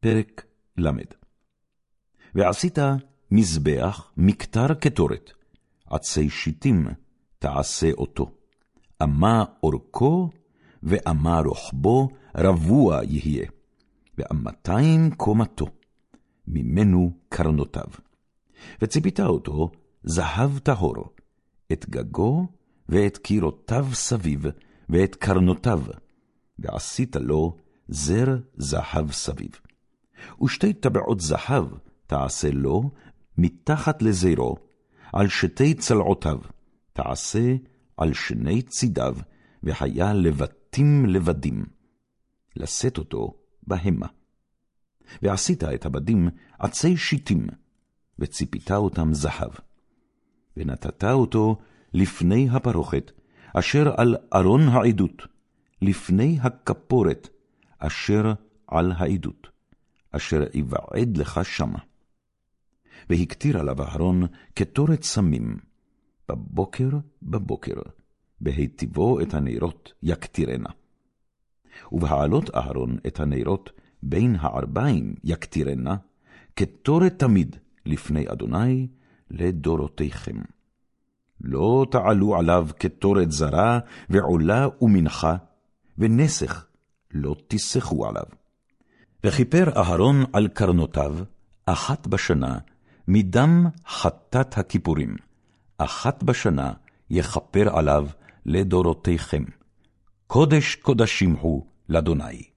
פרק ל. ועשית מזבח מקטר קטורת, עצי שיטים תעשה אותו. אמה אורכו, ואמה רוחבו רבוע יהיה, ואמתיים קומתו, ממנו קרנותיו. וציפית אותו זהב טהור, את גגו ואת קירותיו סביב, ואת קרנותיו, ועשית לו זר זהב סביב. ושתי טבעות זהב תעשה לו מתחת לזרו, על שתי צלעותיו, תעשה על שני צידיו, והיה לבטים לבדים, לשאת אותו בהמה. ועשית את הבדים עצי שיטים, וציפית אותם זהב. ונתת אותו לפני הפרוכת, אשר על ארון העדות, לפני הכפורת, אשר על העדות, אשר יבעד לך שמה. והקטיר עליו אהרון קטורת סמים, בבוקר בבוקר, בהיטיבו את הנרות יקטירנה. ובהעלות אהרון את הנרות בין הערביים יקטירנה, קטורת תמיד לפני אדוני לדורותיכם. לא תעלו עליו קטורת זרה, ועולה ומנחה, ונסך לא תסחו עליו. וכיפר אהרון על קרנותיו, אחת בשנה, מדם חטאת הכיפורים, אחת בשנה יכפר עליו לדורותיכם. קודש קודשים הוא לאדוני.